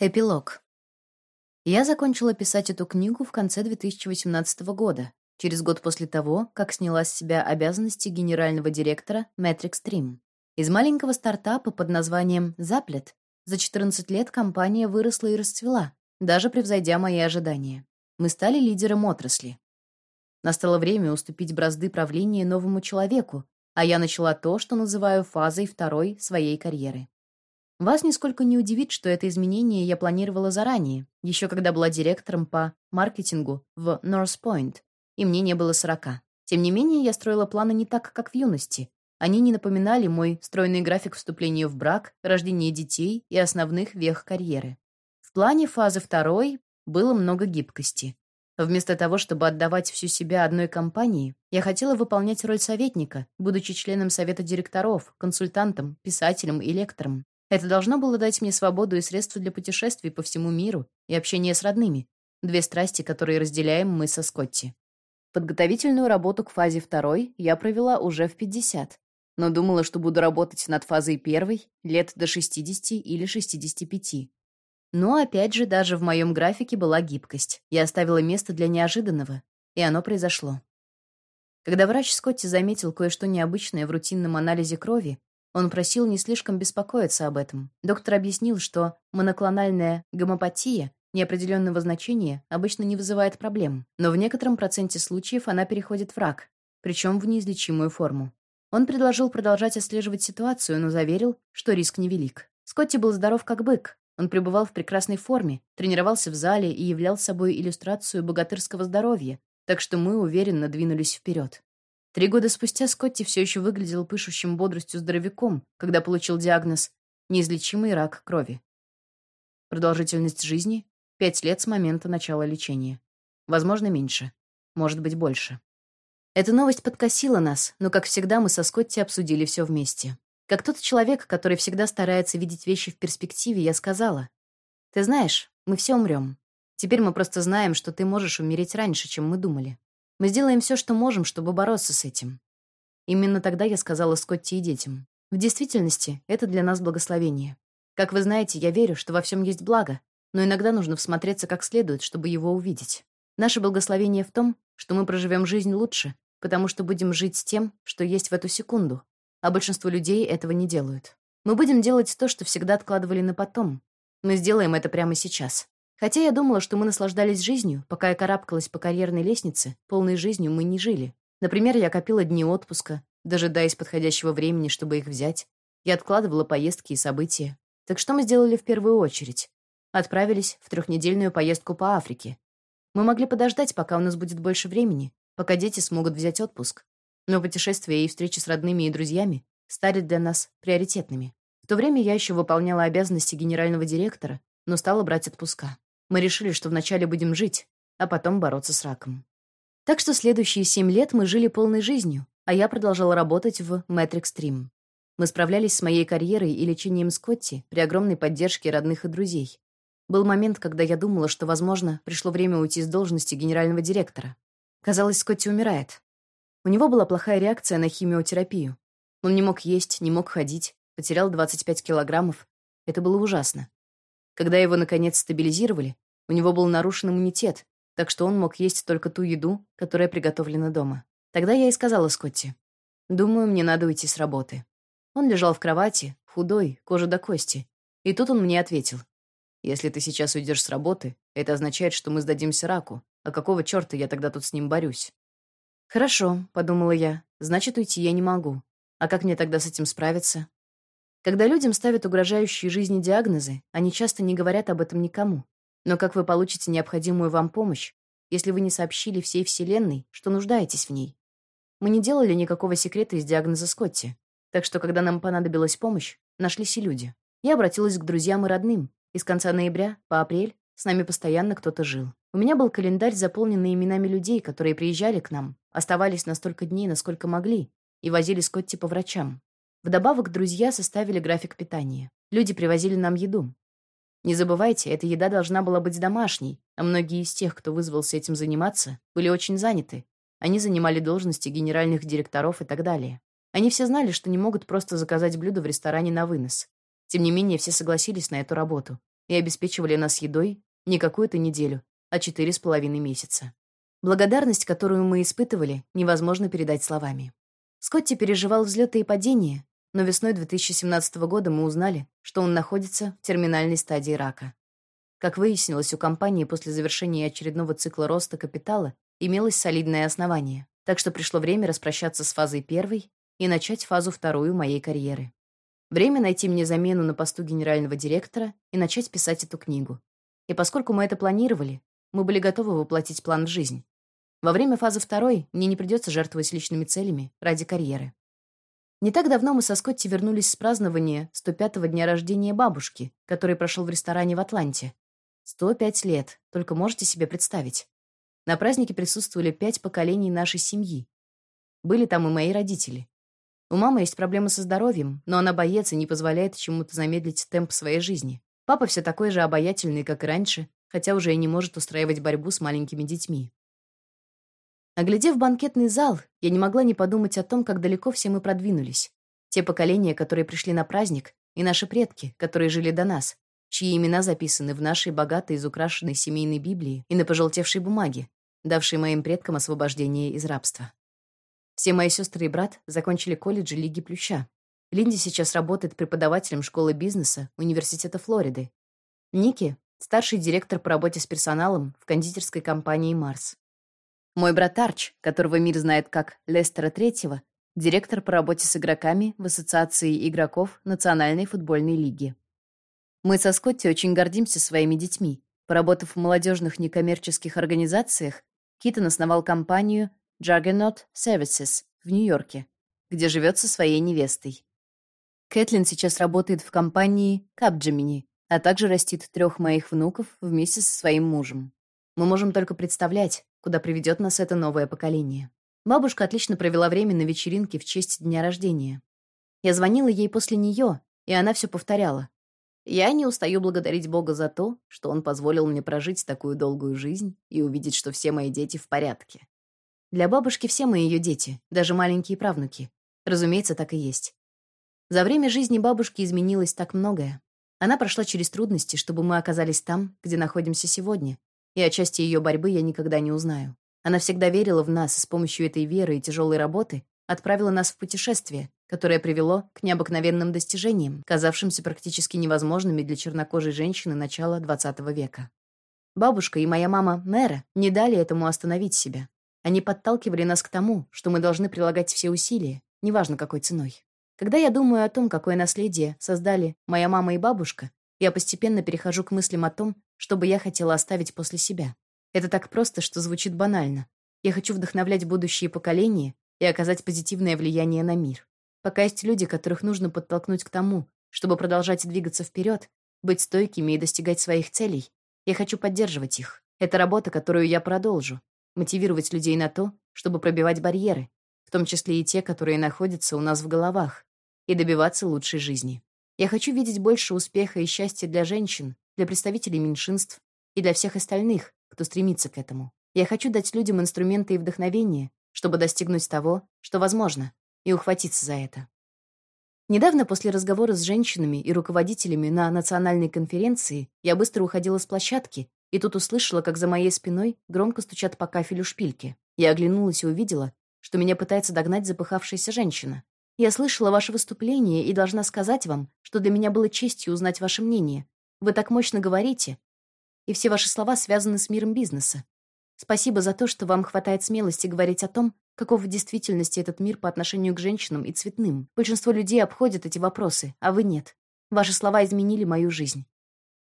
Эпилог. Я закончила писать эту книгу в конце 2018 года, через год после того, как сняла с себя обязанности генерального директора Matrix Stream. Из маленького стартапа под названием Запlet за 14 лет компания выросла и расцвела, даже превзойдя мои ожидания. Мы стали лидером отрасли. Настало время уступить бразды правления новому человеку, а я начала то, что называю фазой второй своей карьеры. Вас нисколько не удивит, что это изменение я планировала заранее, еще когда была директором по маркетингу в North Point, и мне не было сорока. Тем не менее, я строила планы не так, как в юности. Они не напоминали мой стройный график вступления в брак, рождения детей и основных вех карьеры. В плане фазы второй было много гибкости. Вместо того, чтобы отдавать всю себя одной компании, я хотела выполнять роль советника, будучи членом совета директоров, консультантом, писателем и лектором. Это должно было дать мне свободу и средства для путешествий по всему миру и общения с родными. Две страсти, которые разделяем мы со Скотти. Подготовительную работу к фазе второй я провела уже в 50, но думала, что буду работать над фазой первой лет до 60 или 65. Но опять же, даже в моем графике была гибкость. Я оставила место для неожиданного, и оно произошло. Когда врач Скотти заметил кое-что необычное в рутинном анализе крови, он просил не слишком беспокоиться об этом. Доктор объяснил, что моноклональная гомопатия неопределенного значения обычно не вызывает проблем, но в некотором проценте случаев она переходит в рак, причем в неизлечимую форму. Он предложил продолжать отслеживать ситуацию, но заверил, что риск невелик. Скотти был здоров как бык. Он пребывал в прекрасной форме, тренировался в зале и являл собой иллюстрацию богатырского здоровья, так что мы уверенно двинулись вперед. Три года спустя Скотти все еще выглядел пышущим бодростью здоровяком, когда получил диагноз неизлечимый рак крови. Продолжительность жизни — пять лет с момента начала лечения. Возможно, меньше. Может быть, больше. Эта новость подкосила нас, но, как всегда, мы со Скотти обсудили все вместе. Как тот человек, который всегда старается видеть вещи в перспективе, я сказала, «Ты знаешь, мы все умрем. Теперь мы просто знаем, что ты можешь умереть раньше, чем мы думали. Мы сделаем все, что можем, чтобы бороться с этим. Именно тогда я сказала Скотти и детям. В действительности, это для нас благословение. Как вы знаете, я верю, что во всем есть благо, но иногда нужно всмотреться как следует, чтобы его увидеть. Наше благословение в том, что мы проживем жизнь лучше, потому что будем жить с тем, что есть в эту секунду, а большинство людей этого не делают. Мы будем делать то, что всегда откладывали на потом. Мы сделаем это прямо сейчас. Хотя я думала, что мы наслаждались жизнью, пока я карабкалась по карьерной лестнице, полной жизнью мы не жили. Например, я копила дни отпуска, дожидаясь подходящего времени, чтобы их взять. Я откладывала поездки и события. Так что мы сделали в первую очередь? Отправились в трехнедельную поездку по Африке. Мы могли подождать, пока у нас будет больше времени, пока дети смогут взять отпуск. Но путешествия и встречи с родными и друзьями стали для нас приоритетными. В то время я еще выполняла обязанности генерального директора, но стала брать отпуска. Мы решили, что вначале будем жить, а потом бороться с раком. Так что следующие семь лет мы жили полной жизнью, а я продолжала работать в Matrix Stream. Мы справлялись с моей карьерой и лечением Скотти при огромной поддержке родных и друзей. Был момент, когда я думала, что, возможно, пришло время уйти с должности генерального директора. Казалось, Скотти умирает. У него была плохая реакция на химиотерапию. Он не мог есть, не мог ходить, потерял 25 килограммов. Это было ужасно. Когда его, наконец, стабилизировали, у него был нарушен иммунитет, так что он мог есть только ту еду, которая приготовлена дома. Тогда я и сказала Скотти, «Думаю, мне надо уйти с работы». Он лежал в кровати, худой, кожа до кости. И тут он мне ответил, «Если ты сейчас уйдешь с работы, это означает, что мы сдадимся раку. А какого чёрта я тогда тут с ним борюсь?» «Хорошо», — подумала я, «значит, уйти я не могу. А как мне тогда с этим справиться?» Когда людям ставят угрожающие жизни диагнозы, они часто не говорят об этом никому. Но как вы получите необходимую вам помощь, если вы не сообщили всей Вселенной, что нуждаетесь в ней? Мы не делали никакого секрета из диагноза Скотти. Так что, когда нам понадобилась помощь, нашлись и люди. Я обратилась к друзьям и родным, и с конца ноября по апрель с нами постоянно кто-то жил. У меня был календарь, заполненный именами людей, которые приезжали к нам, оставались на столько дней, насколько могли, и возили Скотти по врачам. Вдобавок друзья составили график питания. Люди привозили нам еду. Не забывайте, эта еда должна была быть домашней, а многие из тех, кто вызвался этим заниматься, были очень заняты. Они занимали должности генеральных директоров и так далее. Они все знали, что не могут просто заказать блюдо в ресторане на вынос. Тем не менее, все согласились на эту работу. и обеспечивали нас едой не какую-то неделю, а четыре с половиной месяца. Благодарность, которую мы испытывали, невозможно передать словами. Скотти переживал взлеты и падения, но весной 2017 года мы узнали, что он находится в терминальной стадии рака. Как выяснилось, у компании после завершения очередного цикла роста капитала имелось солидное основание, так что пришло время распрощаться с фазой первой и начать фазу вторую моей карьеры. Время найти мне замену на посту генерального директора и начать писать эту книгу. И поскольку мы это планировали, мы были готовы воплотить план в жизнь. Во время фазы второй мне не придется жертвовать личными целями ради карьеры. Не так давно мы со Скотти вернулись с празднования 105-го дня рождения бабушки, который прошел в ресторане в Атланте. 105 лет, только можете себе представить. На празднике присутствовали пять поколений нашей семьи. Были там и мои родители. У мамы есть проблемы со здоровьем, но она боец и не позволяет чему-то замедлить темп своей жизни. Папа все такой же обаятельный, как и раньше, хотя уже и не может устраивать борьбу с маленькими детьми. Оглядев банкетный зал, я не могла не подумать о том, как далеко все мы продвинулись. Те поколения, которые пришли на праздник, и наши предки, которые жили до нас, чьи имена записаны в нашей богатой изукрашенной семейной Библии и на пожелтевшей бумаге, давшей моим предкам освобождение из рабства. Все мои сестры и брат закончили колледжи Лиги Плюща. Линди сейчас работает преподавателем школы бизнеса Университета Флориды. Ники — старший директор по работе с персоналом в кондитерской компании «Марс». Мой брат Арч, которого мир знает как Лестера Третьего, директор по работе с игроками в Ассоциации игроков Национальной футбольной лиги. Мы со Скотти очень гордимся своими детьми. Поработав в молодежных некоммерческих организациях, Китон основал компанию Juggernaut Services в Нью-Йорке, где живет со своей невестой. Кэтлин сейчас работает в компании Capgemini, а также растит трех моих внуков вместе со своим мужем. Мы можем только представлять, куда приведет нас это новое поколение. Бабушка отлично провела время на вечеринке в честь дня рождения. Я звонила ей после нее, и она все повторяла. Я не устаю благодарить Бога за то, что Он позволил мне прожить такую долгую жизнь и увидеть, что все мои дети в порядке. Для бабушки все мы ее дети, даже маленькие правнуки. Разумеется, так и есть. За время жизни бабушки изменилось так многое. Она прошла через трудности, чтобы мы оказались там, где находимся сегодня, и о части ее борьбы я никогда не узнаю. Она всегда верила в нас и с помощью этой веры и тяжелой работы отправила нас в путешествие, которое привело к необыкновенным достижениям, казавшимся практически невозможными для чернокожей женщины начала XX века. Бабушка и моя мама Мэра не дали этому остановить себя. Они подталкивали нас к тому, что мы должны прилагать все усилия, неважно какой ценой. Когда я думаю о том, какое наследие создали моя мама и бабушка, я постепенно перехожу к мыслям о том, что бы я хотела оставить после себя. Это так просто, что звучит банально. Я хочу вдохновлять будущие поколения и оказать позитивное влияние на мир. Пока есть люди, которых нужно подтолкнуть к тому, чтобы продолжать двигаться вперед, быть стойкими и достигать своих целей, я хочу поддерживать их. Это работа, которую я продолжу, мотивировать людей на то, чтобы пробивать барьеры, в том числе и те, которые находятся у нас в головах, и добиваться лучшей жизни. Я хочу видеть больше успеха и счастья для женщин, для представителей меньшинств и для всех остальных, кто стремится к этому. Я хочу дать людям инструменты и вдохновение, чтобы достигнуть того, что возможно, и ухватиться за это. Недавно после разговора с женщинами и руководителями на национальной конференции я быстро уходила с площадки и тут услышала, как за моей спиной громко стучат по кафелю шпильки. Я оглянулась и увидела, что меня пытается догнать запыхавшаяся женщина. «Я слышала ваше выступление и должна сказать вам, что для меня было честью узнать ваше мнение. Вы так мощно говорите, и все ваши слова связаны с миром бизнеса. Спасибо за то, что вам хватает смелости говорить о том, каков в действительности этот мир по отношению к женщинам и цветным. Большинство людей обходят эти вопросы, а вы нет. Ваши слова изменили мою жизнь».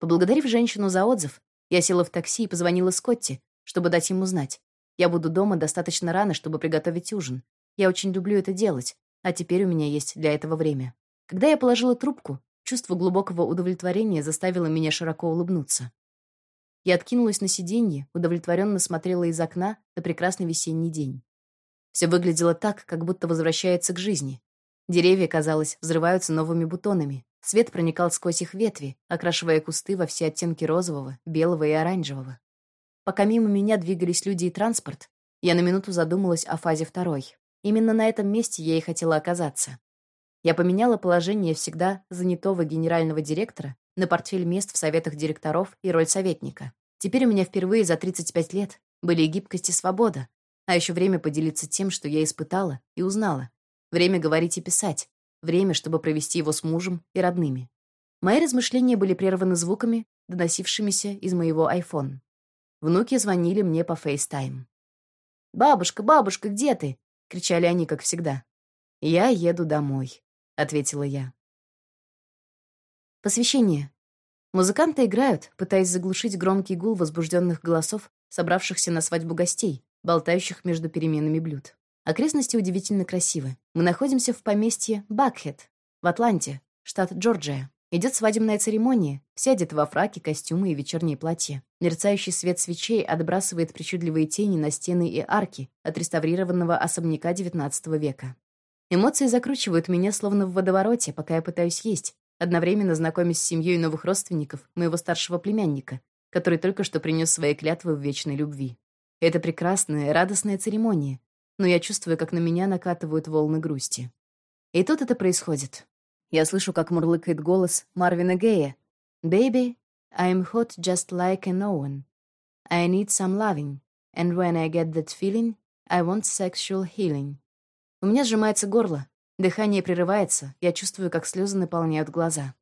Поблагодарив женщину за отзыв, я села в такси и позвонила Скотти, чтобы дать ему знать. Я буду дома достаточно рано, чтобы приготовить ужин. Я очень люблю это делать, а теперь у меня есть для этого время. Когда я положила трубку, чувство глубокого удовлетворения заставило меня широко улыбнуться. Я откинулась на сиденье, удовлетворенно смотрела из окна на прекрасный весенний день. Все выглядело так, как будто возвращается к жизни. Деревья, казалось, взрываются новыми бутонами. Свет проникал сквозь их ветви, окрашивая кусты во все оттенки розового, белого и оранжевого. Пока мимо меня двигались люди и транспорт, я на минуту задумалась о фазе второй. Именно на этом месте я и хотела оказаться. Я поменяла положение всегда занятого генерального директора на портфель мест в советах директоров и роль советника. Теперь у меня впервые за 35 лет были гибкость, и свобода, а еще время поделиться тем, что я испытала и узнала. Время говорить и писать. Время, чтобы провести его с мужем и родными. Мои размышления были прерваны звуками, доносившимися из моего iPhone. Внуки звонили мне по FaceTime. «Бабушка, бабушка, где ты?» — кричали они, как всегда. «Я еду домой», — ответила я. Посвящение. Музыканты играют, пытаясь заглушить громкий гул возбужденных голосов, собравшихся на свадьбу гостей, болтающих между переменами блюд. Окрестности удивительно красивы. Мы находимся в поместье Бакхед в Атланте, штат Джорджия. Идет свадебная церемония, все одеты во фраки, костюмы и вечерние платья. Мерцающий свет свечей отбрасывает причудливые тени на стены и арки отреставрированного особняка XIX века. Эмоции закручивают меня словно в водовороте, пока я пытаюсь есть, одновременно знакомясь с семьей новых родственников моего старшего племянника, который только что принес свои клятвы в вечной любви. Это прекрасная, радостная церемония, но я чувствую, как на меня накатывают волны грусти. И тут это происходит. Я слышу, как мурлыкает голос Марвина Гея. «Baby, I'm hot just like an oven. I need some loving, and when I get that feeling, I want sexual healing». У меня сжимается горло, дыхание прерывается, я чувствую, как слезы наполняют глаза.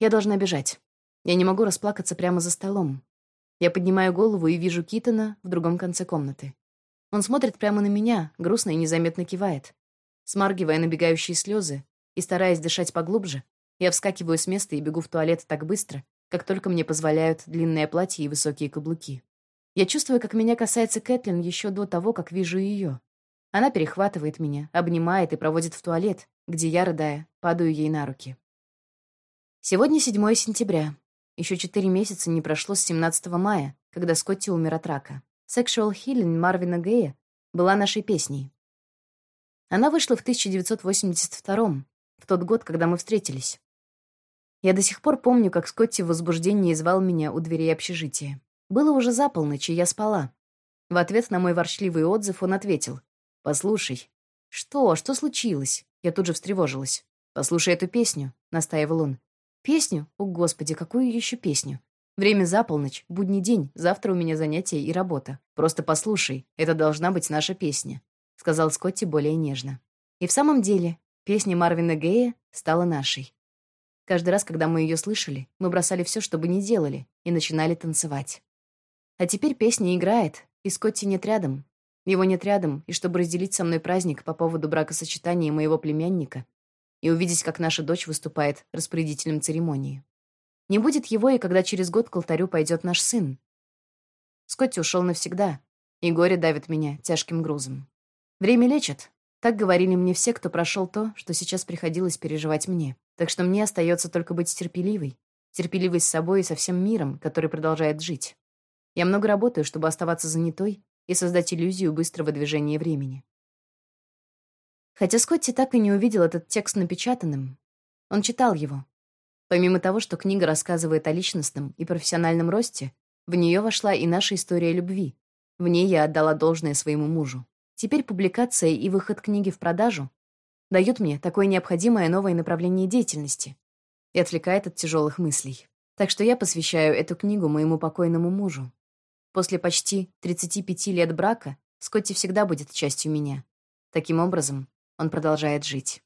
Я должна бежать. Я не могу расплакаться прямо за столом. Я поднимаю голову и вижу Китона в другом конце комнаты. Он смотрит прямо на меня, грустно и незаметно кивает. Смаргивая набегающие слезы и стараясь дышать поглубже, я вскакиваю с места и бегу в туалет так быстро, как только мне позволяют длинное платье и высокие каблуки. Я чувствую, как меня касается Кэтлин еще до того, как вижу ее. Она перехватывает меня, обнимает и проводит в туалет, где я, рыдая, падаю ей на руки. Сегодня 7 сентября. Еще четыре месяца не прошло с 17 мая, когда Скотти умер от рака. «Sexual Healing» Марвина Гея была нашей песней. Она вышла в 1982 в тот год, когда мы встретились. Я до сих пор помню, как Скотти в возбуждении звал меня у дверей общежития. Было уже за полночь, и я спала. В ответ на мой ворчливый отзыв он ответил. «Послушай». «Что? Что случилось?» Я тут же встревожилась. «Послушай эту песню», — настаивал он. Песню? О, Господи, какую еще песню? Время за полночь, будний день, завтра у меня занятия и работа. Просто послушай, это должна быть наша песня», — сказал Скотти более нежно. И в самом деле, песня Марвина Гея стала нашей. Каждый раз, когда мы ее слышали, мы бросали все, что бы ни делали, и начинали танцевать. А теперь песня играет, и Скотти нет рядом. Его нет рядом, и чтобы разделить со мной праздник по поводу бракосочетания моего племянника, и увидеть, как наша дочь выступает распорядителем церемонии. Не будет его и когда через год к алтарю пойдет наш сын. Скотти ушел навсегда, и горе давит меня тяжким грузом. Время лечит. Так говорили мне все, кто прошел то, что сейчас приходилось переживать мне. Так что мне остается только быть терпеливой. Терпеливой с собой и со всем миром, который продолжает жить. Я много работаю, чтобы оставаться занятой и создать иллюзию быстрого движения времени. Хотя Скотти так и не увидел этот текст напечатанным, он читал его. Помимо того, что книга рассказывает о личностном и профессиональном росте, в нее вошла и наша история любви. В ней я отдала должное своему мужу. Теперь публикация и выход книги в продажу дают мне такое необходимое новое направление деятельности и отвлекает от тяжелых мыслей. Так что я посвящаю эту книгу моему покойному мужу. После почти 35 лет брака Скотти всегда будет частью меня. Таким образом, он продолжает жить.